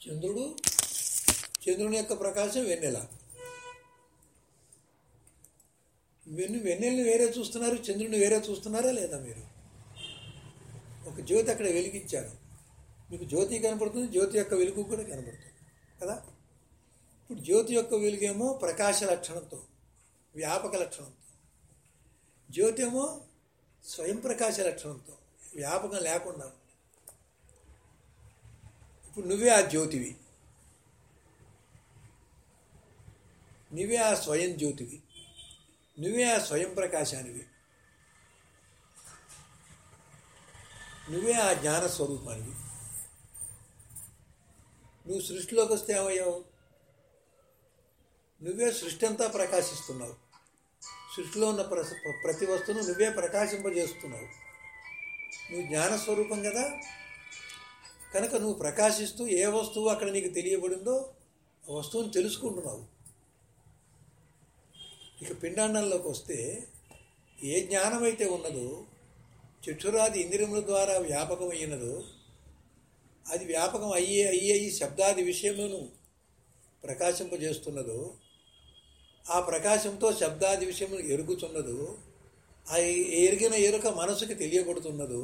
చంద్రుడు చంద్రుని యొక్క ప్రకాశం వెన్నెల. వెన్ను వెన్నెల్ని వేరే చూస్తున్నారు చంద్రుని వేరే చూస్తున్నారా లేదా మీరు? ఒక జ్యోతి అక్కడ వెలిగించారు మీకు జ్యోతి కనపడుతుంది జ్యోతి యొక్క వెలుగు కూడా కనపడుతుంది కదా? ఇప్పుడు జ్యోతి యొక్క వెలుగేమో ప్రకాశ లక్షణంతో వ్యాపక లక్షణంతో. జ్యోతి ఏమో స్వయం ప్రకాశ లక్షణంతో వ్యాపకం లేకుండా ఇప్పుడు నువ్వే ఆ జ్యోతివి. నువ్వే ఆ స్వయం జ్యోతివి. నువ్వే ఆ స్వయం ప్రకాశానివి. నువ్వే ఆ జ్ఞాన స్వరూపానివి. నువ్వు సృష్టిలోకి వస్తే ఏమయ్యావు? నువ్వే సృష్టి అంతా ప్రకాశిస్తున్నావు. సృష్టిలో ఉన్న ప్ర- ప్రతి వస్తువును నువ్వే ప్రకాశింపజేస్తున్నావు. నువ్వు జ్ఞానస్వరూపం కదా? కనుక నువ్వు ప్రకాశిస్తూ ఏ వస్తువు అక్కడ నీకు తెలియబడిందో ఆ వస్తువుని తెలుసుకుంటున్నావు. ఇక పిండాండంలోకి వస్తే ఏ జ్ఞానం అయితే ఉన్నదో చక్షురాది ఇంద్రియముల ద్వారా వ్యాపకమైనదో అది వ్యాపకం అయ్యే అయ్యే ఈ శబ్దాది విషయమును ప్రకాశింపజేస్తున్నదో ఆ ప్రకాశంతో శబ్దాది విషయములు ఎరుగుతున్నదో ఆ ఎరిగిన ఎరుక మనసుకి తెలియబడుతున్నదో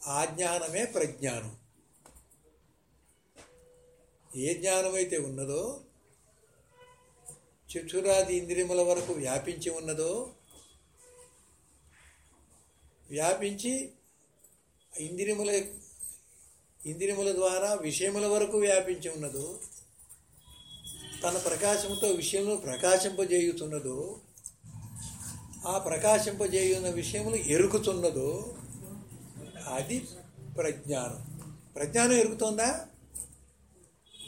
ఆ జ్ఞానమే ప్రజ్ఞానం. ఏ జ్ఞానమైతే ఉన్నదో చక్షురాది ఇంద్రియముల వరకు వ్యాపించి ఉన్నదో వ్యాపించి ఇంద్రియముల ఇంద్రియముల ద్వారా విషయముల వరకు వ్యాపించి ఉన్నదో తన ప్రకాశంతో విషయమును ప్రకాశింపజేయుతున్నదో ఆ ప్రకాశింపజేయున్న విషయములు ఎరుకుతున్నదో అది ప్రజ్ఞానం. ప్రజ్ఞానం ఎరుగుతోందా?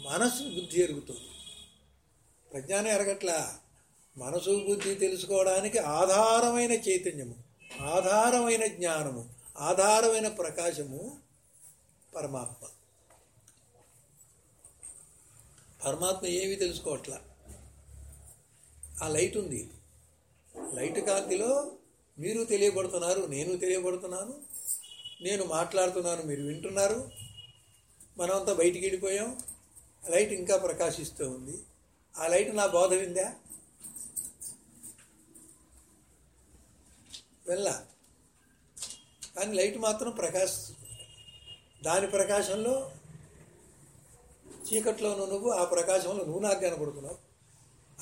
మనసు బుద్ధి ఎరుగుతుంది. ప్రజ్ఞానం ఎరగట్లా? మనసు బుద్ధి తెలుసుకోవడానికి ఆధారమైన చైతన్యము ఆధారమైన జ్ఞానము ఆధారమైన ప్రకాశము పరమాత్మ. పరమాత్మ ఏమీ తెలుసుకోవట్లా? ఆ లైట్ ఉంది. లైట్ కాంతిలో మీరు తెలియబడుతున్నారు నేను తెలియబడుతున్నాను నేను మాట్లాడుతున్నాను మీరు వింటున్నారు. మనమంతా బయటికి వెళ్ళిపోయాం. లైట్ ఇంకా ప్రకాశిస్తూ ఉంది. ఆ లైట్ నా బోధ విందా? వెళ్ళా. కానీ లైట్ మాత్రం ప్రకాశిస్తుంది దాని ప్రకాశంలో చీకట్లో ఉన్న నువ్వు ఆ ప్రకాశంలో నువ్వు నాకు కనపడుతున్నావు.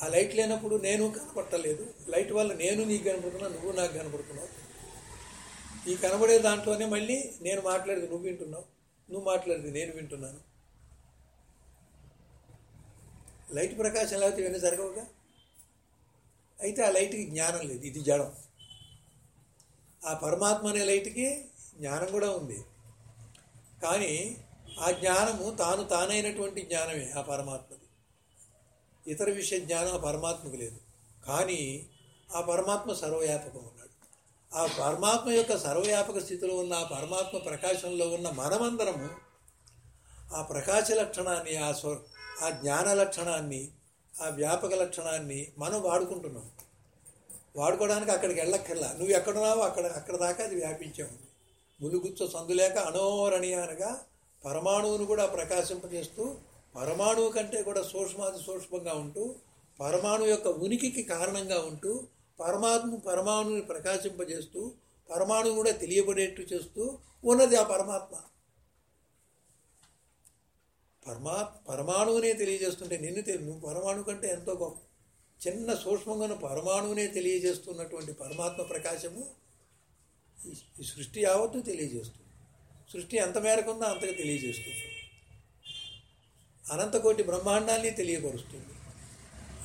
ఆ లైట్ లేనప్పుడు నేను కనపడలేదు లైట్ వల్ల నేను నీకు కనపడుతున్నా నువ్వు నాకు కనపడుతున్నావు. ఈ కనబడే దాంట్లోనే మళ్ళీ నేను మాట్లాడేది నువ్వు వింటున్నావు. నువ్వు మాట్లాడేది నేను వింటున్నాను. లైట్ ప్రకాశం లేకపోతే ఇవన్నీ జరగవుగా? అయితే ఆ లైట్కి జ్ఞానం లేదు ఇది జడం. ఆ పరమాత్మ అనే లైట్కి జ్ఞానం కూడా ఉంది. కానీ ఆ జ్ఞానము తాను తానైనటువంటి జ్ఞానమే ఆ పరమాత్మది. ఇతర విషయ జ్ఞానం ఆ పరమాత్మకు లేదు. కానీ ఆ పరమాత్మ సర్వవ్యాపకం ఉన్నాడు. ఆ పరమాత్మ యొక్క సర్వవ్యాపక స్థితిలో ఉన్న ఆ పరమాత్మ ప్రకాశంలో ఉన్న మనమందరము ఆ ప్రకాశ లక్షణాన్ని ఆ స్వ ఆ జ్ఞాన లక్షణాన్ని ఆ వ్యాపక లక్షణాన్ని మనం వాడుకుంటున్నాం. వాడుకోవడానికి అక్కడికి వెళ్ళక్కర్లా. నువ్వు ఎక్కడున్నావో అక్కడ అక్కడ దాకా అది వ్యాపించే. ములుగుచ్చ సందులేక అనోరణీయానగా పరమాణువును కూడా ప్రకాశింపజేస్తూ పరమాణువు కంటే కూడా సూక్ష్మాది సూక్ష్మంగా ఉంటూ పరమాణు యొక్క ఉనికికి కారణంగా ఉంటూ పరమాత్మ పరమాణుని ప్రకాశింపజేస్తూ పరమాణువు కూడా తెలియబడేట్టు చేస్తూ ఉన్నది ఆ పరమాత్మ. పరమా పరమాణువునే తెలియజేస్తుంటే నిన్ను తెలి నువ్వు పరమాణు కంటే ఎంతో గొప్ప. చిన్న సూక్ష్మంగా పరమాణువునే తెలియజేస్తున్నటువంటి పరమాత్మ ప్రకాశము ఈ- ఈ సృష్టి యావత్తు తెలియజేస్తుంది. సృష్టి ఎంత మేరకు ఉందో అంతగా తెలియజేస్తుంది. అనంతకోటి బ్రహ్మాండాన్ని తెలియపరుస్తుంది.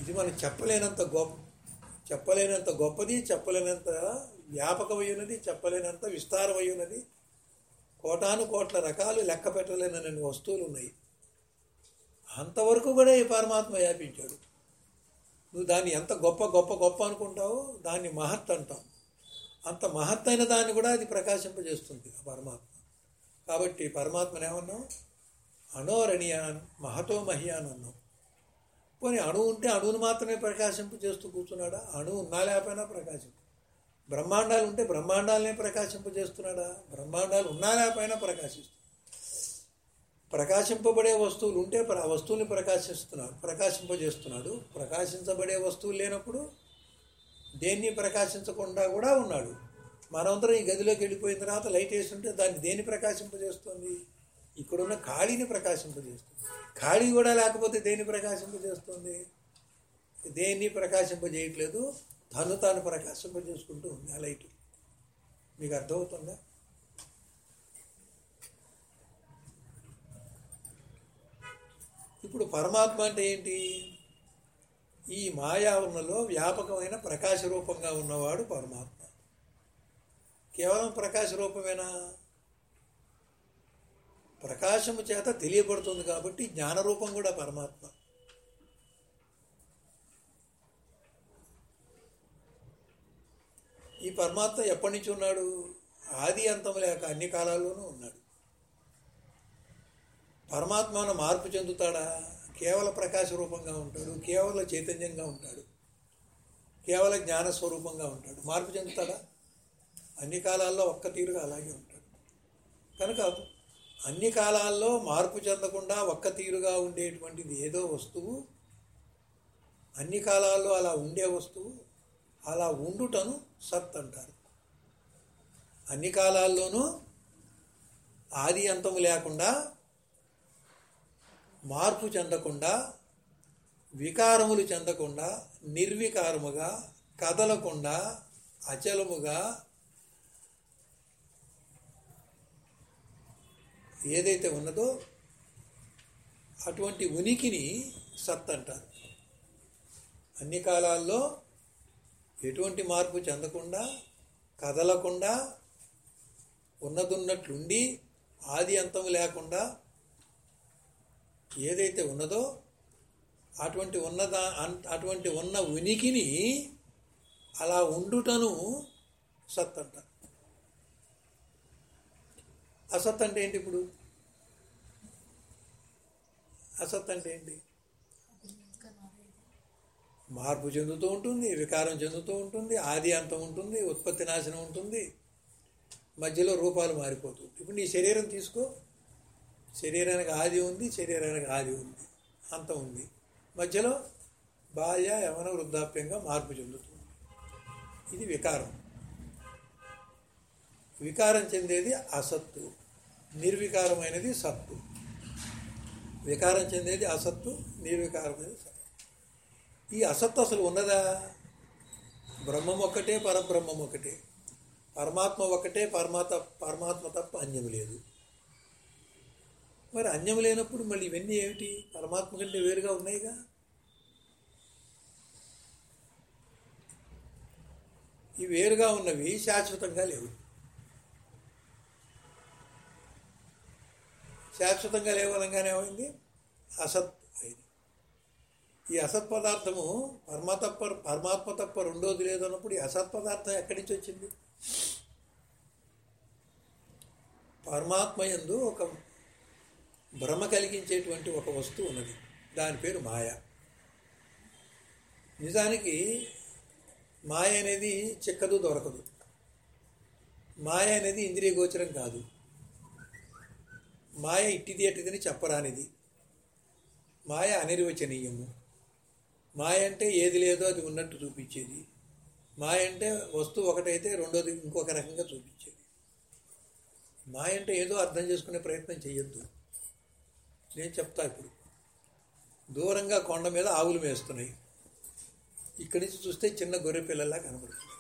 ఇది మనం చెప్పలేనంత గొప్ప చెప్పలేనంత గొప్పది చెప్పలేనంత వ్యాపకమై ఉన్నది చెప్పలేనంత విస్తారమై ఉన్నది కోటాను కోట్ల రకాలు లెక్క పెట్టలేనని వస్తువులు ఉన్నాయి అంతవరకు కూడా ఈ పరమాత్మ వ్యాపించాడు. నువ్వు దాన్ని ఎంత గొప్ప గొప్ప గొప్ప అనుకుంటావో దాన్ని మహత్ అంటాం. అంత మహత్తైన దాన్ని కూడా అది ప్రకాశింపజేస్తుంది ఆ పరమాత్మ. కాబట్టి పరమాత్మను అనోరణీయాన్ మహతో మహియాన్ అన్నాం పోనీ అణువు ఉంటే అణువును మాత్రమే ప్రకాశింపు చేస్తూ కూర్చున్నాడా? అణువు ఉన్నా లేకపోయినా ప్రకాశింపు. బ్రహ్మాండాలు ఉంటే బ్రహ్మాండాలనే ప్రకాశింపజేస్తున్నాడా బ్రహ్మాండాలు ఉన్నా లేకపోయినా ప్రకాశిస్తు. ప్రకాశింపబడే వస్తువులు ఉంటే ప్ర- ఆ వస్తువుని ప్రకాశిస్తున్నాడు ప్రకాశింపజేస్తున్నాడు. ప్రకాశించబడే వస్తువులు లేనప్పుడు దేన్ని ప్రకాశించకుండా కూడా ఉన్నాడు. మనమందరం ఈ గదిలోకి వెళ్ళిపోయిన తర్వాత లైట్ వేసి ఉంటే దాన్ని దేన్ని ప్రకాశింపజేస్తుంది? ఇక్కడున్న ఖాళీని ప్రకాశింపజేస్తుంది. ఖాళీ కూడా లేకపోతే దేన్ని ప్రకాశింపజేస్తుంది? దేన్ని ప్రకాశింపజేయట్లేదు? తను తాను ప్రకాశింపజేసుకుంటూ ఉంది. ఆ లైట్. మీకు అర్థమవుతుందా? ఇప్పుడు పరమాత్మ అంటే ఏంటి? ఈ మాయావరణలో వ్యాపకమైన ప్రకాశ రూపంగా ఉన్నవాడు పరమాత్మ. కేవలం ప్రకాశ రూపమేనా? ప్రకాశము చేత తెలియబడుతుంది కాబట్టి జ్ఞానరూపం కూడా పరమాత్మ. ఈ పరమాత్మ ఎప్పటి నుంచి ఉన్నాడు? ఆది అంతం లేక అన్ని కాలాల్లోనూ ఉన్నాడు. పరమాత్మను మార్పు చెందుతాడా? కేవల ప్రకాశ రూపంగా ఉంటాడు కేవల చైతన్యంగా ఉంటాడు కేవల జ్ఞాన స్వరూపంగా ఉంటాడు. మార్పు చెందుతాడా? అన్ని కాలాల్లో ఒక్క తీరుగా అలాగే ఉంటాడు. కనుక అన్ని కాలాల్లో మార్పు చెందకుండా ఒక్క తీరుగా ఉండేటువంటిది ఏదో వస్తువు. అన్ని కాలాల్లో అలా ఉండే వస్తువు. అలా ఉండుటను సత్ అంటారు. అన్ని కాలాల్లోనూ ఆది అంతము లేకుండా మార్పు చెందకుండా వికారములు చెందకుండా నిర్వికారముగా కదలకుండా అచలముగా ఏదైతే ఉన్నదో అటువంటి ఉనికిని సత్ అంటారు అన్ని కాలాల్లో ఎటువంటి మార్పు చెందకుండా కదలకుండా ఉన్నదున్నట్లుండి ఆది అంతం లేకుండా ఏదైతే ఉన్నదో అటువంటి ఉన్నదా అన్- అటువంటి ఉన్న ఉనికిని అలా ఉండుటను సత్ అంట. అసత్ అంటే ఏంటి ఇప్పుడు? అసత్ అంటే ఏంటి? మార్పు చెందుతూ ఉంటుంది వికారం చెందుతూ ఉంటుంది ఆది అంతం ఉంటుంది ఉత్పత్తి నాశనం ఉంటుంది. మధ్యలో రూపాలు మారిపోతుంది ఇప్పుడు నీ శరీరం తీసుకో. శరీరానికి ఆది ఉంది శరీరానికి ఆది ఉంది అంతం ఉంది. మధ్యలో బాల్య యవన వృద్ధాప్యంగా మార్పు చెందుతుంది ఇది వికారం. వికారం చెందేది అసత్తు. నిర్వికారమైనది సత్తు. వికారం చెందేది అసత్తు నిర్వికారమైనది సత్తు. ఈ అసత్తు అసలు ఉన్నదా? బ్రహ్మం ఒక్కటే పరబ్రహ్మం ఒకటే పరమాత్మ ఒకటే పరమాత్మ పరమాత్మ తప్ప అన్యం లేదు. మరి అన్యం లేనప్పుడు మళ్ళీ ఇవన్నీ ఏమిటి? పరమాత్మ కంటే వేరుగా ఉన్నాయిగా? ఈ వేరుగా ఉన్నవి శాశ్వతంగా లేవు. శాశ్వతంగా లేవలంగానే ఏమైంది? అసత్ అయింది. ఈ అసత్ పదార్థము పరమ తప్ప పరమాత్మ తప్ప రెండోది లేదు అన్నప్పుడు ఈ అసత్ పదార్థం ఎక్కడి నుంచి వచ్చింది? పరమాత్మ ఎందు ఒక భ్రమ కలిగించేటువంటి ఒక వస్తువు ఉన్నది. దాని పేరు మాయ. నిజానికి మాయ అనేది చిక్కదు దొరకదు. మాయ అనేది ఇంద్రియ గోచరం కాదు. మాయ ఇట్టిది అట్టిదని చెప్పరానిది. మాయ అనిర్వచనీయము. మాయ అంటే ఏది లేదో అది ఉన్నట్టు చూపించేది. మాయ అంటే వస్తువు ఒకటైతే రెండోది ఇంకొక రకంగా చూపించేది. మాయ అంటే ఏదో అర్థం చేసుకునే ప్రయత్నం చేయొద్దు నేను చెప్తా ఇప్పుడు. దూరంగా కొండ మీద ఆవులు మేస్తున్నాయి. ఇక్కడి నుంచి చూస్తే చిన్న గొర్రె పిల్లలా కనబడుతుంది.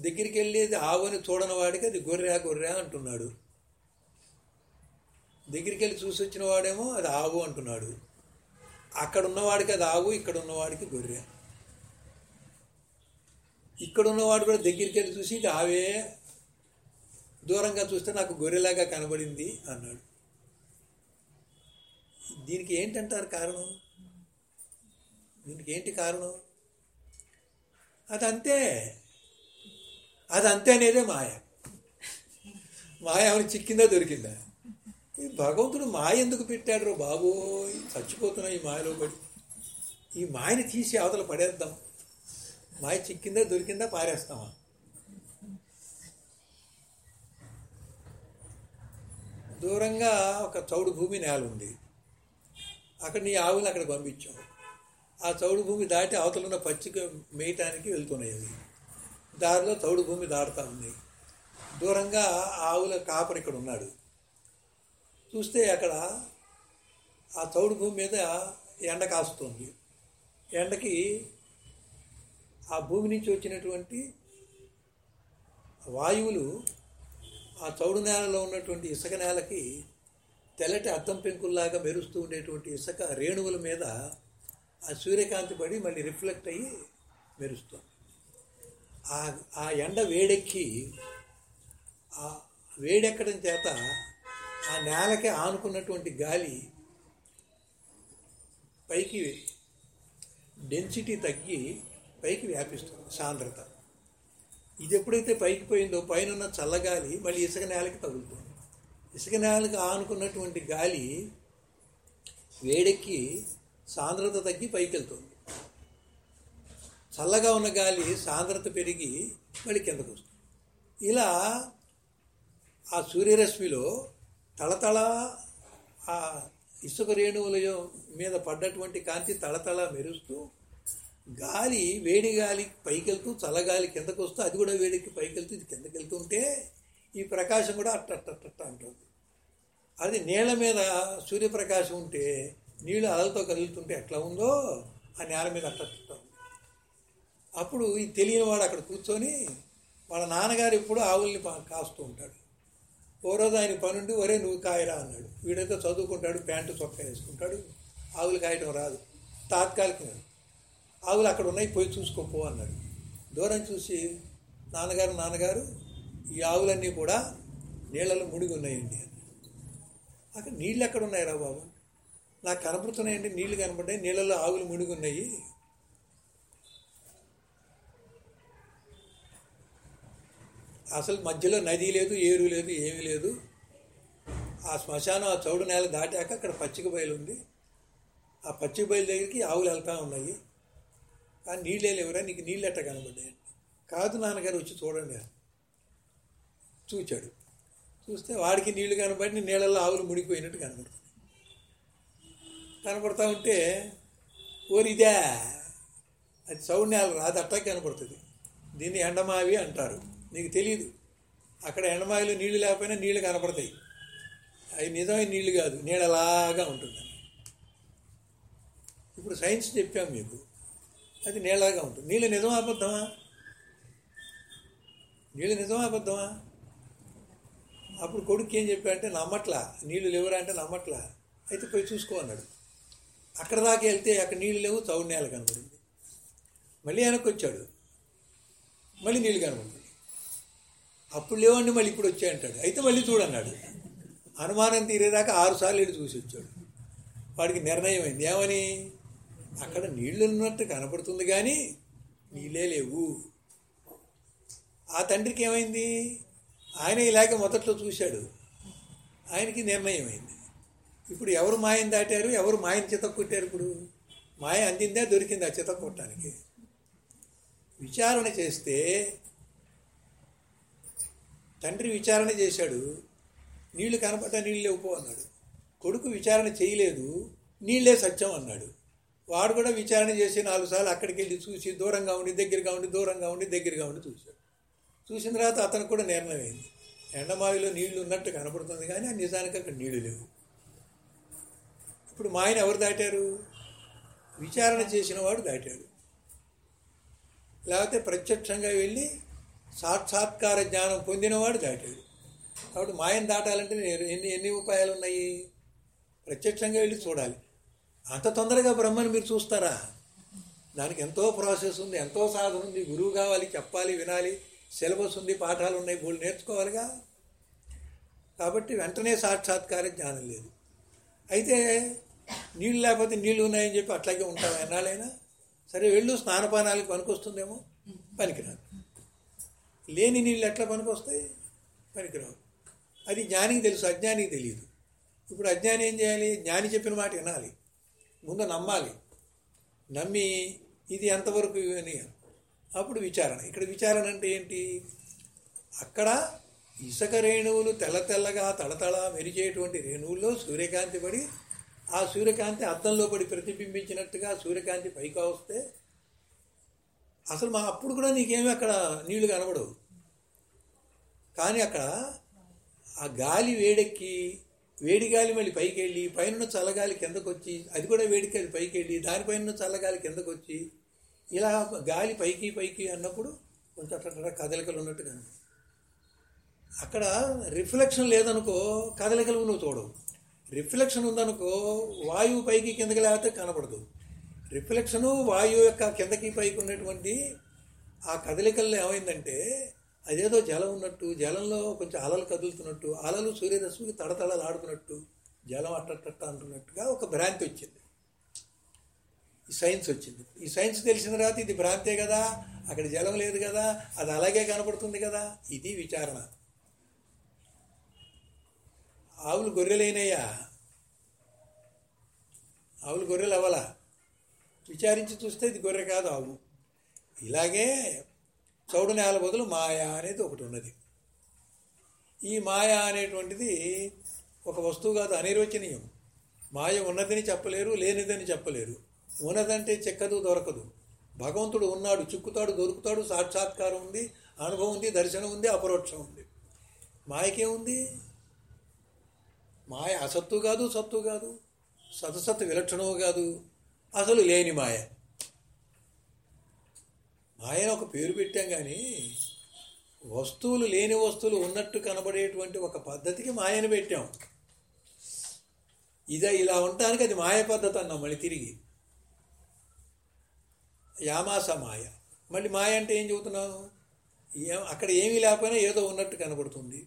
దగ్గరికి వెళ్ళేది ఆవుని చూడని వాడికి అది గొర్రె గొర్రె అంటున్నాడు. దగ్గరికి వెళ్ళి చూసి వచ్చిన వాడేమో అది ఆవు అంటున్నాడు. అక్కడ ఉన్నవాడికి అది ఆవు ఇక్కడ ఉన్నవాడికి గొర్రె. ఇక్కడ ఉన్నవాడు కూడా దగ్గరికి వెళ్ళి చూసి ఇది ఆవే దూరంగా చూస్తే నాకు గొర్రెలాగా కనబడింది అన్నాడు. దీనికి ఏంటంటారు కారణం? దీనికి ఏంటి కారణం? అదంతే. అదంతే అనేదే మాయ. మాయ ఏమైనా చిక్కిందా దొరికిందా? ఈ భగవంతుడు మాయ ఎందుకు పెట్టాడు బాబోయ్? చచ్చిపోతున్నా ఈ మాయలో పడి. ఈ మాయని తీసి అవతల పడేద్దాం. మాయ చిక్కిందా దొరికిందా పారేస్తామా? దూరంగా ఒక చౌడు భూమి నేల ఉంది. అక్కడ నీ ఆవులు అక్కడ పంపించాం ఆ చౌడు భూమి దాటి అవతల ఉన్న పచ్చిక మేయటానికి వెళ్తున్నాయి అవి. దారిలో తౌడు భూమి దాడుతూ ఉంది. దూరంగా ఆవుల కాపరి ఇక్కడ ఉన్నాడు. చూస్తే అక్కడ ఆ తౌడు భూమి మీద ఎండ కాస్తుంది. ఎండకి ఆ భూమి నుంచి వచ్చినటువంటి వాయువులు ఆ చౌడు నేలలో ఉన్నటువంటి ఇసుక నేలకి తెల్లటి అద్దం పెంకుల్లాగా మెరుస్తూ ఉండేటువంటి ఇసుక రేణువుల మీద ఆ సూర్యకాంతి పడి మళ్ళీ రిఫ్లెక్ట్ అయ్యి మెరుస్తుంది. ఆ ఆ ఎండ వేడెక్కి ఆ వేడెక్కడం చేత ఆ నేలకి ఆనుకున్నటువంటి గాలి పైకి డెన్సిటీ తగ్గి పైకి వ్యాపిస్తుంది సాంద్రత. ఇది ఎప్పుడైతే పైకి పోయిందో పైన ఉన్న చల్లగాలి మళ్ళీ ఇసుక నేలకి తగులుతుంది. ఇసుక నేలకు ఆనుకున్నటువంటి గాలి వేడెక్కి సాంద్రత తగ్గి పైకి వెళ్తుంది చల్లగా ఉన్న గాలి సాంద్రత పెరిగి మళ్ళీ కిందకు వస్తుంది. ఇలా ఆ సూర్యరశ్మిలో తళతళ ఆ ఇసుక రేణువుల మీద పడ్డటువంటి కాంతి తళతళ మెరుస్తూ గాలి వేడి గాలి పైకి వెళ్తూ చల్లగాలి కిందకు వస్తూ అది కూడా వేడికి పైకి వెళ్తూ ఇది కిందకి వెళ్తుంటే ఈ ప్రకాశం కూడా అట్టట్టట్ట అంటుంది అది నీళ్ళ మీద సూర్యప్రకాశం ఉంటే నీళ్ళు అలలతో కదులుతుంటే ఎట్లా ఉందో ఆ నేల మీద అట్టట్టు అప్పుడు ఈ తెలియని వాడు అక్కడ కూర్చొని వాళ్ళ నాన్నగారు ఎప్పుడు ఆవుల్ని కాస్తూ ఉంటాడు. ఓ రోజు ఆయన పనుండి ఒరే నువ్వు కాయరా అన్నాడు. వీడైతే చదువుకుంటాడు ప్యాంటు చొక్కా వేసుకుంటాడు. ఆవులు కాయటం రాదు. తాత్కాలికంగా ఆవులు అక్కడ ఉన్నాయి పోయి చూసుకోపో అన్నాడు. దూరం చూసి నాన్నగారు నాన్నగారు ఈ ఆవులన్నీ కూడా నీళ్ళలో మునిగి ఉన్నాయండి అక్కడ నీళ్ళు ఎక్కడ ఉన్నాయిరా బాబు? నాకు కనపడుతున్నాయండి నీళ్ళు కనపడ్డాయి నీళ్ళలో ఆవులు మునిగి ఉన్నాయి. అసలు మధ్యలో నది లేదు ఏరు లేదు ఏమీ లేదు. ఆ శ్మశానం ఆ చౌడు నేల దాటాక అక్కడ పచ్చిక బయలు ఉంది. ఆ పచ్చిక బయలు దగ్గరికి ఆవులు వెళ్తా ఉన్నాయి. కానీ నీళ్ళే లేవురా నీకు నీళ్ళు ఎట్ట కనబడ్డాయి? కాదు నాన్నగారు వచ్చి చూడండి చూచాడు. చూస్తే వాడికి నీళ్ళు కనబడి నీళ్ళల్లో ఆవులు మునిగిపోయినట్టు కనబడుతుంది. కనపడతా ఉంటే ఓరిదే అది చౌడు నేల రాదు అట్టా కనపడుతుంది దీన్ని ఎండమావి అంటారు. నీకు తెలియదు అక్కడ ఎండమావిలో నీళ్ళు లేకపోయినా నీళ్ళు కనపడతాయి. అవి నిజమైన నీళ్ళు కాదు నీళ్ళలాగా ఉంటుంది ఇప్పుడు సైన్స్ చెప్పాం మీకు అది నీళ్ళలాగా ఉంటుంది. నీళ్ళు నిజం అబద్ధమా? నీళ్ళు నిజం అబద్ధమా? అప్పుడు కొడుకు ఏం చెప్పాడంటే నమ్మట్లా నీళ్ళు లేవురా అంటే నమ్మట్లా. అయితే పోయి చూసుకో అన్నాడు. అక్కడ దాకా వెళ్తే అక్కడ నీళ్ళు లేవు చౌడు నేల కనబడింది. మళ్ళీ వెనక్కి వచ్చాడు. మళ్ళీ నీళ్ళు కనబడింది. అప్పుడు లేవండి మళ్ళీ ఇప్పుడు వచ్చాయంటాడు అయితే మళ్ళీ చూడన్నాడు. అనుమానం తీరేదాకా ఆరుసార్లు ఇటు చూసి వచ్చాడు. వాడికి నిర్ణయం అయింది ఏమని? అక్కడ నీళ్ళు ఉన్నట్టు కనపడుతుంది కానీ నీళ్ళే లేవు. ఆ తండ్రికి ఏమైంది? ఆయన ఇలాగే మొదట్లో చూశాడు. ఆయనకి నిర్ణయం అయింది ఇప్పుడు ఎవరు మాయని దాటారు? ఎవరు మాయని చిత కొట్టారు ఇప్పుడు? మాయ అందిందా దొరికిందా చిత కొట్టడానికి? విచారణ చేస్తే తండ్రి విచారణ చేశాడు. నీళ్ళు కనపడ్డా నీళ్ళు లేవుపో అన్నాడు. కొడుకు విచారణ చేయలేదు. నీళ్ళే సత్యం అన్నాడు. వాడు కూడా విచారణ చేసి నాలుగు సార్లు అక్కడికి వెళ్ళి చూసి దూరంగా ఉండి దగ్గరగా ఉండి దూరంగా ఉండి దగ్గరగా ఉండి చూశాడు. చూసిన తర్వాత అతనికి కూడా నిర్ణయం అయింది. ఎండమావిలో నీళ్ళు ఉన్నట్టు కనపడుతుంది కానీ ఆ నిజానికి అక్కడ నీళ్ళు లేవు. ఇప్పుడు మా ఆయన ఎవరు దాటారు? విచారణ చేసిన వాడు దాటాడు. లేకపోతే ప్రత్యక్షంగా వెళ్ళి సాక్షాత్కార జ్ఞానం పొందినవాడు దాటాడు. కాబట్టి మాయను దాటాలంటే ఎన్ని ఎన్ని ఉపాయాలు ఉన్నాయి ప్రత్యక్షంగా వెళ్ళి చూడాలి. అంత తొందరగా బ్రహ్మను మీరు చూస్తారా? దానికి ఎంతో ప్రాసెస్ ఉంది ఎంతో సాధన ఉంది. గురువు కావాలి చెప్పాలి వినాలి. సిలబస్ ఉంది పాఠాలు ఉన్నాయి బోళ్ళు నేర్చుకోవాలిగా. కాబట్టి వెంటనే సాక్షాత్కార జ్ఞానం లేదు. అయితే నీళ్ళు లేకపోతే నీళ్ళు ఉన్నాయని చెప్పి అట్లాగే ఉంటాం ఎన్నాళ్ళైనా? సరే వెళ్ళు స్నానపానాలకు పనికొస్తుందేమో? పనికిరాదు. లేని నీళ్ళు ఎట్లా పనికొస్తాయి? పనికిరావు. అది జ్ఞానికి తెలుసు అజ్ఞానికి తెలియదు. ఇప్పుడు అజ్ఞాని ఏం చేయాలి? జ్ఞాని చెప్పిన మాట వినాలి. ముందు నమ్మాలి. నమ్మి ఇది ఎంతవరకు అని అప్పుడు విచారణ. ఇక్కడ విచారణ అంటే ఏంటి? అక్కడ ఇసుక రేణువులు తెల్ల తెల్లగా తడతళ మెరిచేటువంటి రేణువుల్లో సూర్యకాంతి పడి ఆ సూర్యకాంతి అద్దంలో పడి ప్రతిబింబించినట్టుగా సూర్యకాంతి పైకి వస్తే అసలు మా అప్పుడు కూడా నీకేమీ అక్కడ నీళ్ళు కనబడవు. కానీ అక్కడ ఆ గాలి వేడెక్కి వేడి గాలి మళ్ళీ పైకి వెళ్ళి పైన చల్లగాలి కిందకు వచ్చి అది కూడా వేడి గాలి పైకి వెళ్ళి దానిపైన చల్లగాలి కిందకు వచ్చి ఇలా గాలి పైకి పైకి అన్నప్పుడు కొంచెం అట్లా కదలికలు ఉన్నట్టు కానీ అక్కడ రిఫ్లెక్షన్ లేదనుకో కదలికలు నువ్వు చూడవు. రిఫ్లెక్షన్ ఉందనుకో వాయువు పైకి కిందకి లేకపోతే కనపడదు రిఫ్లెక్షను వాయువు యొక్క కిందకి పైకి ఉన్నటువంటి ఆ కదలికల్లో ఏమైందంటే అదేదో జలం ఉన్నట్టు జలంలో కొంచెం అలలు కదులుతున్నట్టు అలలు సూర్యరశ్మికి తడతళలు ఆడుతున్నట్టు జలం అట్టట్ట అంటున్నట్టుగా ఒక భ్రాంతి వచ్చింది. ఈ సైన్స్ వచ్చింది. ఈ సైన్స్ తెలిసిన తర్వాత ఇది భ్రాంతే కదా అక్కడ జలం లేదు కదా అది అలాగే కనపడుతుంది కదా ఇది విచారణ. ఆవులు గొర్రెలైనయ్యా ఆవులు గొర్రెలు అవ్వలా? విచారించి చూస్తే ఇది గొర్రె కాదు ఆవు. ఇలాగే చౌడు నేల బదులు మాయా అనేది ఒకటి ఉన్నది. ఈ మాయ అనేటువంటిది ఒక వస్తువు కాదు అనిర్వచనీయం మాయ ఉన్నదని చెప్పలేరు లేనిదని చెప్పలేరు. ఉన్నదంటే చెక్కదు దొరకదు. భగవంతుడు ఉన్నాడు చిక్కుతాడు దొరుకుతాడు సాక్షాత్కారం ఉంది అనుభవం ఉంది దర్శనం ఉంది అపరోక్షం ఉంది. మాయకేముంది మాయ అసత్తు కాదు సత్తు కాదు. సతసత్ విలక్షణము కాదు. అసలు లేని మాయ. మాయను ఒక పేరు పెట్టాం కానీ వస్తువులు లేని వస్తువులు ఉన్నట్టు కనబడేటువంటి ఒక పద్ధతికి మాయను పెట్టాం. ఇదే ఇలా ఉండటానికి అది మాయ పద్ధతి అన్నాం మళ్ళీ తిరిగి. యామాస మాయ. మళ్ళీ మాయ అంటే ఏం చెబుతున్నాను ఏం అక్కడ ఏమీ లేకపోయినా ఏదో ఉన్నట్టు కనబడుతుంది.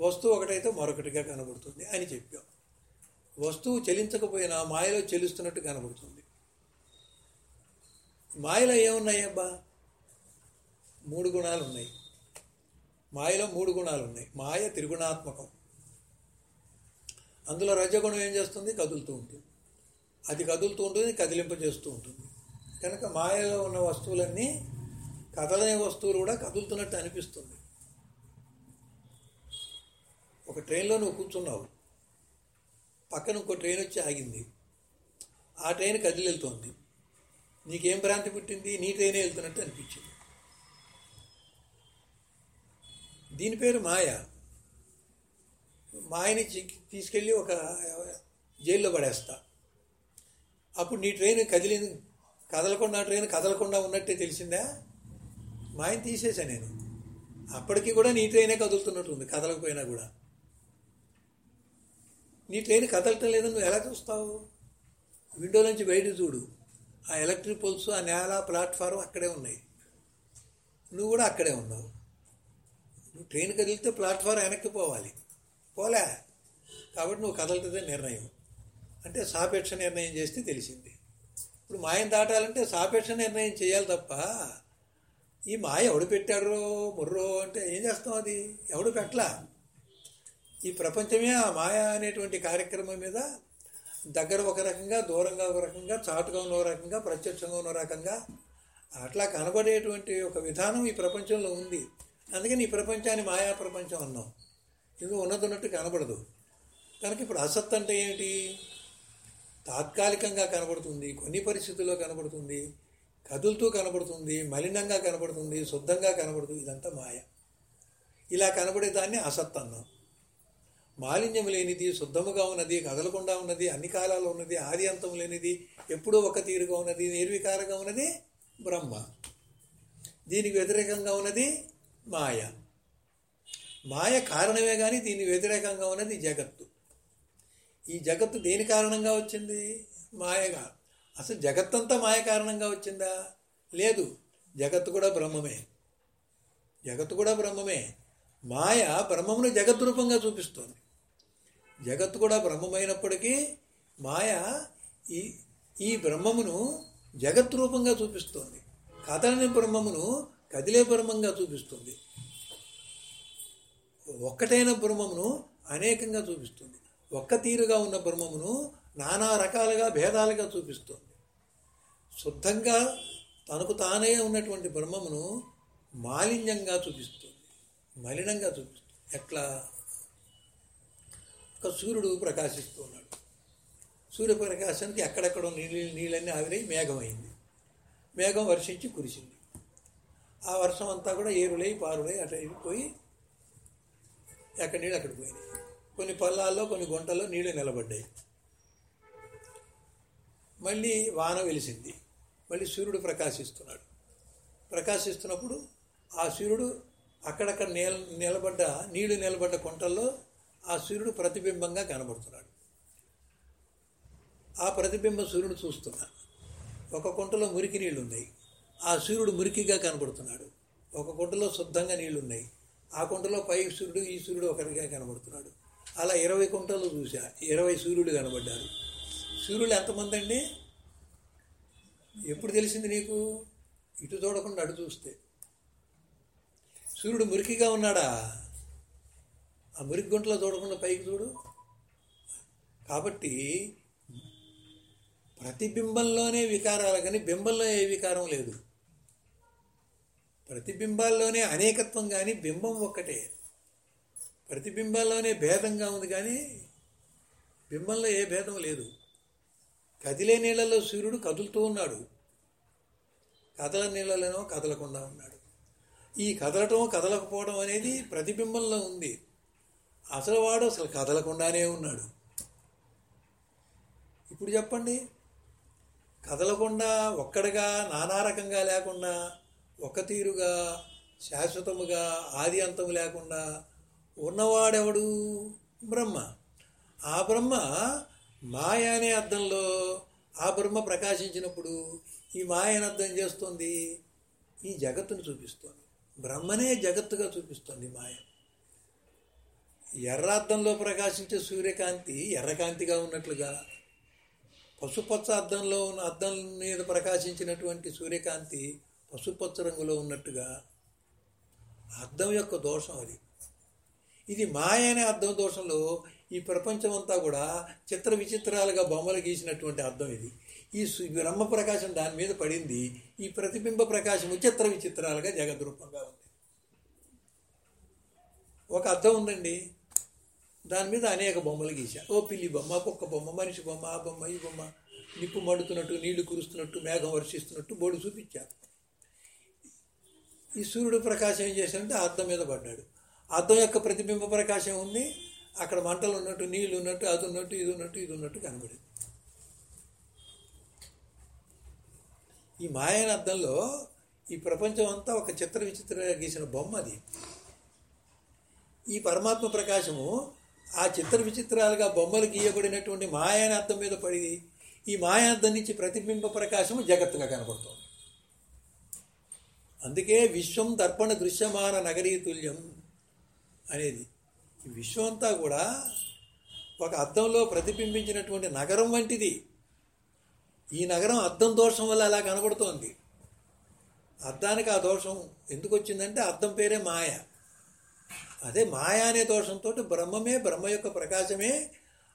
వస్తువు ఒకటైతే మరొకటిగా కనబడుతుంది అని చెప్పాం. వస్తువు చెలించకపోయినా మాయలో చెలుస్తున్నట్టు కనబడుతుంది. మాయలో ఏమున్నాయబ్బా మూడు గుణాలు ఉన్నాయి. మాయలో మూడు గుణాలు ఉన్నాయి. మాయ త్రిగుణాత్మకం. అందులో రజగుణం ఏం చేస్తుంది? కదులుతూ ఉంటుంది. అది కదులుతూ ఉంటుంది కదిలింపజేస్తూ ఉంటుంది. కనుక మాయలో ఉన్న వస్తువులన్నీ కదలనే వస్తువులు కూడా కదులుతున్నట్టు అనిపిస్తుంది. ఒక ట్రైన్లో నువ్వు కూర్చున్నావు. పక్కన ఇంకో ట్రైన్ వచ్చి ఆగింది. ఆ ట్రైన్ కదిలి వెళ్తోంది నీకేం భ్రాంతి పుట్టింది? నీ ట్రైనే వెళ్తున్నట్టు అనిపించింది. దీని పేరు మాయ. మాయని తీసుకెళ్ళి ఒక జైల్లో పడేస్తా. అప్పుడు నీ ట్రైన్ కదిలి కదలకుండా ట్రైన్ కదలకుండా ఉన్నట్టే తెలిసిందా? మాయని తీసేసా నేను. అప్పటికి కూడా నీ ట్రైనే కదులుతున్నట్టుంది కదలకపోయినా కూడా. నీ ట్రైన్ కదలటం లేదని నువ్వు ఎలా చూస్తావు? విండో నుంచి బయట చూడు. ఆ ఎలక్ట్రిక్ పోల్స్ ఆ నేల ప్లాట్ఫారం అక్కడే ఉన్నాయి. నువ్వు కూడా అక్కడే ఉన్నావు. నువ్వు ట్రైన్ కదిలితే ప్లాట్ఫారం వెనక్కి పోవాలి. పోలే. కాబట్టి నువ్వు కదలుతుందే నిర్ణయం. అంటే సాపేక్ష నిర్ణయం చేస్తే తెలిసింది. ఇప్పుడు మాయం దాటాలంటే సాపేక్ష నిర్ణయం చేయాలి తప్ప ఈ మాయ ఎవడు పెట్టాడో ముర్రో అంటే ఏం చేస్తాం అది? ఎవడు పెట్టలా? ఈ ప్రపంచమే ఆ మాయ అనేటువంటి కార్యక్రమం మీద దగ్గర ఒక రకంగా దూరంగా ఒక రకంగా చాటుగా ఉన్న ఒక రకంగా ప్రత్యక్షంగా ఉన్న రకంగా అట్లా కనబడేటువంటి ఒక విధానం ఈ ప్రపంచంలో ఉంది. అందుకని ఈ ప్రపంచాన్ని మాయా ప్రపంచం అన్నాం. ఇది ఉన్నదన్నట్టు కనబడదు. కనుక ఇప్పుడు అసత్ అంటే ఏమిటి తాత్కాలికంగా కనబడుతుంది కొన్ని పరిస్థితుల్లో కనబడుతుంది కదులుతూ కనబడుతుంది మలినంగా కనబడుతుంది శుద్ధంగా కనబడుతుంది ఇదంతా మాయ. ఇలా కనబడే దాన్ని అసత్ అన్నాం. మాలిన్యం లేనిది శుద్ధముగా ఉన్నది కదలకుండా ఉన్నది అన్ని కాలాలు ఉన్నది ఆది అంతం లేనిది ఎప్పుడూ ఒక తీరుగా ఉన్నది నిర్వికారంగా ఉన్నది బ్రహ్మ. దీనికి వ్యతిరేకంగా ఉన్నది మాయ. మాయ కారణమే కానీ దీనికి వ్యతిరేకంగా ఉన్నది జగత్తు. ఈ జగత్తు దేని కారణంగా వచ్చింది? మాయగా. అసలు జగత్తంతా మాయ కారణంగా వచ్చిందా? లేదు. జగత్తు కూడా బ్రహ్మమే. జగత్తు కూడా బ్రహ్మమే. మాయ బ్రహ్మమును జగత్ రూపంగా చూపిస్తోంది. జగత్తు కూడా బ్రహ్మమైనప్పటికీ మాయ ఈ ఈ బ్రహ్మమును జగత్ రూపంగా చూపిస్తోంది. కదలని బ్రహ్మమును కదిలే బ్రహ్మంగా చూపిస్తుంది. ఒక్కటైన బ్రహ్మమును అనేకంగా చూపిస్తుంది. ఒక్క తీరుగా ఉన్న బ్రహ్మమును నానా రకాలుగా భేదాలుగా చూపిస్తుంది. శుద్ధంగా తనకు తానే ఉన్నటువంటి బ్రహ్మమును మాలిన్యంగా చూపిస్తుంది. మలినంగా చూపిస్తుంది. ఎట్లా? ఒక సూర్యుడు ప్రకాశిస్తూ ఉన్నాడు. సూర్యప్రకాశానికి ఎక్కడెక్కడ నీళ్ళు నీళ్ళన్నీ ఆవిరై మేఘమైంది. మేఘం వర్షించి కురిసింది. ఆ వర్షం అంతా కూడా ఏరులై పారులై అటు పోయి ఎక్కడ నీళ్ళు అక్కడ పోయినాయి. కొన్ని పల్లాల్లో కొన్ని గుంటల్లో నీళ్ళు నిలబడ్డాయి. మళ్ళీ వాన వెలిసింది. మళ్ళీ సూర్యుడు ప్రకాశిస్తున్నాడు. ప్రకాశిస్తున్నప్పుడు ఆ సూర్యుడు అక్కడక్కడ నేల నిలబడ్డ నీళ్ళు నిలబడ్డ కుంటల్లో ఆ సూర్యుడు ప్రతిబింబంగా కనబడుతున్నాడు. ఆ ప్రతిబింబం సూర్యుడు చూస్తున్నా. ఒక కుంటలో మురికి నీళ్ళు ఉన్నాయి ఆ సూర్యుడు మురికిగా కనబడుతున్నాడు. ఒక కుంటలో శుద్ధంగా నీళ్ళున్నాయి ఆ కుంటలో పై సూర్యుడు ఈ సూర్యుడు ఒకరిగా కనబడుతున్నాడు. అలా ఇరవై కుంటలు చూసా ఇరవై సూర్యుడు కనబడ్డారు. సూర్యుడు ఎంతమంది అండి? ఎప్పుడు తెలిసింది నీకు? ఇటు చూడకుండా అటు చూస్తే. సూర్యుడు మురికిగా ఉన్నాడా? ఆ మురికి గుంటలో చూడకుండా పైకి చూడు. కాబట్టి ప్రతిబింబంలోనే వికారాలు కానీ బింబంలో ఏ వికారం లేదు. ప్రతిబింబాల్లోనే అనేకత్వం కానీ బింబం ఒక్కటే. ప్రతిబింబాల్లోనే భేదంగా ఉంది కానీ బింబంలో ఏ భేదం లేదు. కదిలే నీళ్ళలో సూర్యుడు కదులుతూ ఉన్నాడు. కదల నీళ్ళలోనో కదలకుండా ఉన్నాడు. ఈ కదలటం కదలకపోవడం అనేది ప్రతిబింబంలో ఉంది. అసలు వాడు అసలు కదలకుండానే ఉన్నాడు. ఇప్పుడు చెప్పండి. కదలకుండా ఒక్కడిగా నానా రకంగా లేకుండా ఒక తీరుగా శాశ్వతముగా ఆది అంతము లేకుండా ఉన్నవాడెవడు? బ్రహ్మ. ఆ బ్రహ్మ మాయ అనే అర్థంలో ఆ బ్రహ్మ ప్రకాశించినప్పుడు ఈ మాయను అర్థం చేస్తుంది. ఈ జగత్తును చూపిస్తుంది. బ్రహ్మనే జగత్తుగా చూపిస్తుంది మాయ. ఎర్ర అద్దంలో ప్రకాశించే సూర్యకాంతి ఎర్రకాంతిగా ఉన్నట్లుగా పసుపచ్చ అద్దంలో ఉన్న అద్దం మీద ప్రకాశించినటువంటి సూర్యకాంతి పసుపచ్చ రంగులో ఉన్నట్టుగా అర్థం యొక్క దోషం అది. ఇది మాయ అనే అర్థం దోషంలో ఈ ప్రపంచం అంతా కూడా చిత్ర విచిత్రాలుగా బొమ్మలు గీసినటువంటి అర్థం ఇది. ఈ బ్రహ్మ ప్రకాశం దాని మీద పడింది. ఈ ప్రతిబింబ ప్రకాశము చిత్ర విచిత్రాలుగా జగద్రూపంగా ఉంది. ఒక అర్థం ఉందండి? దాని మీద అనేక బొమ్మలు గీశా. ఓ పిల్లి బొమ్మ కుక్క బొమ్మ మనిషి బొమ్మ ఆ బొమ్మ ఈ బొమ్మ నిప్పు మడుతున్నట్టు నీళ్ళు కురుస్తున్నట్టు మేఘం వర్షిస్తున్నట్టు బోర్డు చూపించా. ఈ సూర్యుడు ప్రకాశం ఏం చేశాడంటే అద్దం మీద పడ్డాడు. అద్దం యొక్క ప్రతిబింబ ప్రకాశం ఉంది. అక్కడ మంటలు ఉన్నట్టు నీళ్ళు ఉన్నట్టు అది ఉన్నట్టు ఇది ఉన్నట్టు ఇది ఉన్నట్టు కనబడింది. ఈ మాయన అద్దంలో ఈ ప్రపంచం అంతా ఒక చిత్ర విచిత్రంగా గీసిన బొమ్మ అది. ఈ పరమాత్మ ప్రకాశము ఆ చిత్ర విచిత్రాలుగా బొమ్మలు గీయబడినటువంటి మాయానార్థం మీద పడి ఈ మాయార్థం నుంచి ప్రతిబింబ ప్రకాశము జగత్తుగా కనబడుతుంది అందుకే విశ్వం దర్పణ దృశ్యమాన నగరీ తుల్యం అనేది. ఈ విశ్వం అంతా కూడా ఒక అద్దంలో ప్రతిబింబించినటువంటి నగరం వంటిది. ఈ నగరం అద్దం దోషం వల్ల అలా కనబడుతోంది అద్దానికి ఆ దోషం ఎందుకు వచ్చిందంటే అద్దం పేరే మాయ. అదే మాయ అనే దోషంతో బ్రహ్మమే బ్రహ్మ యొక్క ప్రకాశమే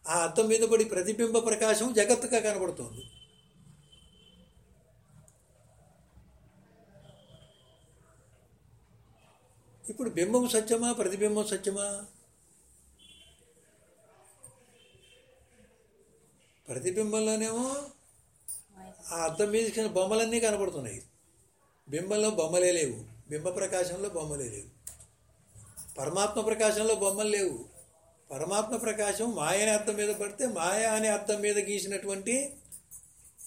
ఆ అద్దం మీద పడి ప్రతిబింబ ప్రకాశం జగత్తుగా కనబడుతుంది. ఇప్పుడు బింబం సత్యమా ప్రతిబింబం సత్యమా? ప్రతిబింబంలోనేమో ఆ అద్దం మీద బొమ్మలన్నీ కనబడుతున్నాయి. బింబంలో బొమ్మలే లేవు. బింబ ప్రకాశంలో బొమ్మలే లేవు. పరమాత్మ ప్రకాశంలో బొమ్మలు లేవు. పరమాత్మ ప్రకాశం మాయ అనే అర్థం మీద పడితే మాయ అనే అర్థం మీద గీసినటువంటి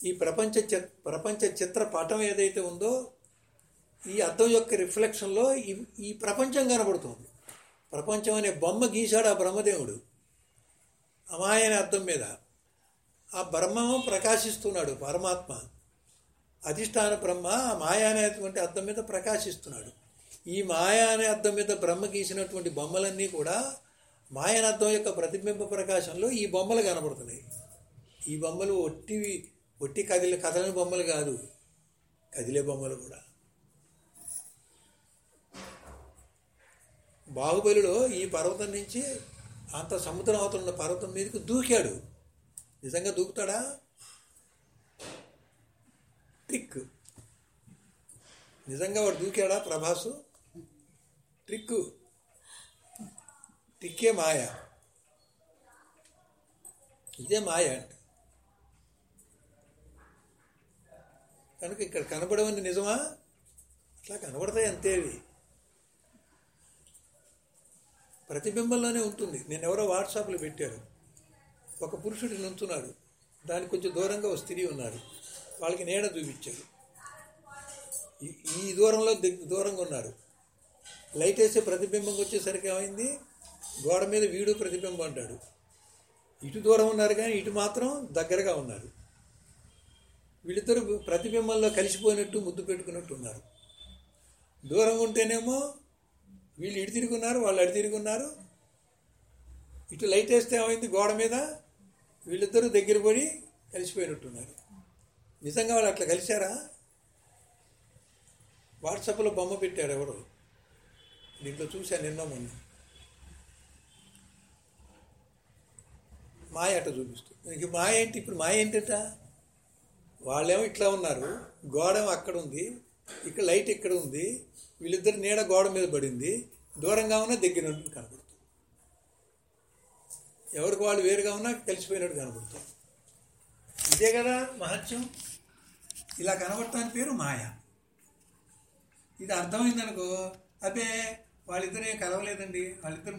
ఈ ప్రపంచ ప్రపంచ చిత్ర పటం ఏదైతే ఉందో ఈ అర్థం యొక్క రిఫ్లెక్షన్లో ఈ ఈ ప్రపంచం కనబడుతుంది. ప్రపంచం అనే బొమ్మ గీశాడు ఆ బ్రహ్మదేవుడు. అమాయ అనే అర్థం మీద. ఆ బ్రహ్మ ప్రకాశిస్తున్నాడు పరమాత్మ. అధిష్టాన బ్రహ్మ ఆ మాయ అనేటువంటి అర్థం మీద ప్రకాశిస్తున్నాడు. ఈ మాయా అనే అర్థం మీద బ్రహ్మ గీసినటువంటి బొమ్మలన్నీ కూడా మాయనర్థం యొక్క ప్రతిబింబ ప్రకాశంలో ఈ బొమ్మలు కనబడుతున్నాయి. ఈ బొమ్మలు ఒట్టి ఒట్టి కదిలే కదలని బొమ్మలు కాదు. కదిలే బొమ్మలు కూడా. బాహుబలిలో ఈ పర్వతం నుంచి అంత సముద్రం అవుతున్న పర్వతం మీదకి దూకాడు. నిజంగా దూకుతాడా? ట్రిక్ నిజంగా వాడు దూకాడా ప్రభాసు? ట్రిక్ ట్రిక్కే మాయ. ఇదే మాయ అంటే. కనుక ఇక్కడ కనబడవని నిజమా? అట్లా కనబడతాయి అంతేవి ప్రతిబింబంలోనే ఉంటుంది. నేను ఎవరో వాట్సాప్లో పెట్టారు. ఒక పురుషుడు నుంచున్నాడు. దానికి కొంచెం దూరంగా ఒక స్త్రీ ఉన్నారు వాళ్ళకి నీడ చూపించారు ఈ దూరంలో దూరంగా ఉన్నారు లైట్ వేసే ప్రతిబింబంకి వచ్చేసరికి ఏమైంది? గోడ మీద వీడు ప్రతిబింబం అంటాడు. ఇటు దూరం ఉన్నారు కానీ ఇటు మాత్రం దగ్గరగా ఉన్నారు. వీళ్ళిద్దరు ప్రతిబింబంలో కలిసిపోయినట్టు ముద్దు పెట్టుకున్నట్టు ఉన్నారు. దూరం ఉంటేనేమో వీళ్ళు ఇటు తిరుగున్నారు వాళ్ళు అటు తిరుగున్నారు ఇటు లైట్ వేస్తే ఏమైంది? గోడ మీద వీళ్ళిద్దరూ దగ్గర పడి కలిసిపోయినట్టున్నారు నిజంగా వాళ్ళు అట్లా కలిశారా? వాట్సాప్లో బొమ్మ పెట్టారు ఎవరు. దీంట్లో చూశాను నిన్న మొన్న. మాయ అట్ట చూపిస్తుంది ఇంక మాయ ఏంటి? ఇప్పుడు మాయ ఏంటట? వాళ్ళేమో ఇట్లా ఉన్నారు. గోడ ఏమో అక్కడ ఉంది. ఇక్కడ లైట్ ఇక్కడ ఉంది. వీళ్ళిద్దరు నీడ గోడ మీద పడింది. దూరంగా ఉన్నా దగ్గర కనబడుతుంది ఎవరికి వాళ్ళు వేరుగా ఉన్నా కలిసిపోయినట్టు కనబడుతుంది ఇదే కదా మహత్యం. ఇలా కనబడటానికి పేరు మాయ. ఇది అర్థమైందనుకో అదే వాళ్ళిద్దరే కలవలేదండి. వాళ్ళిద్దరు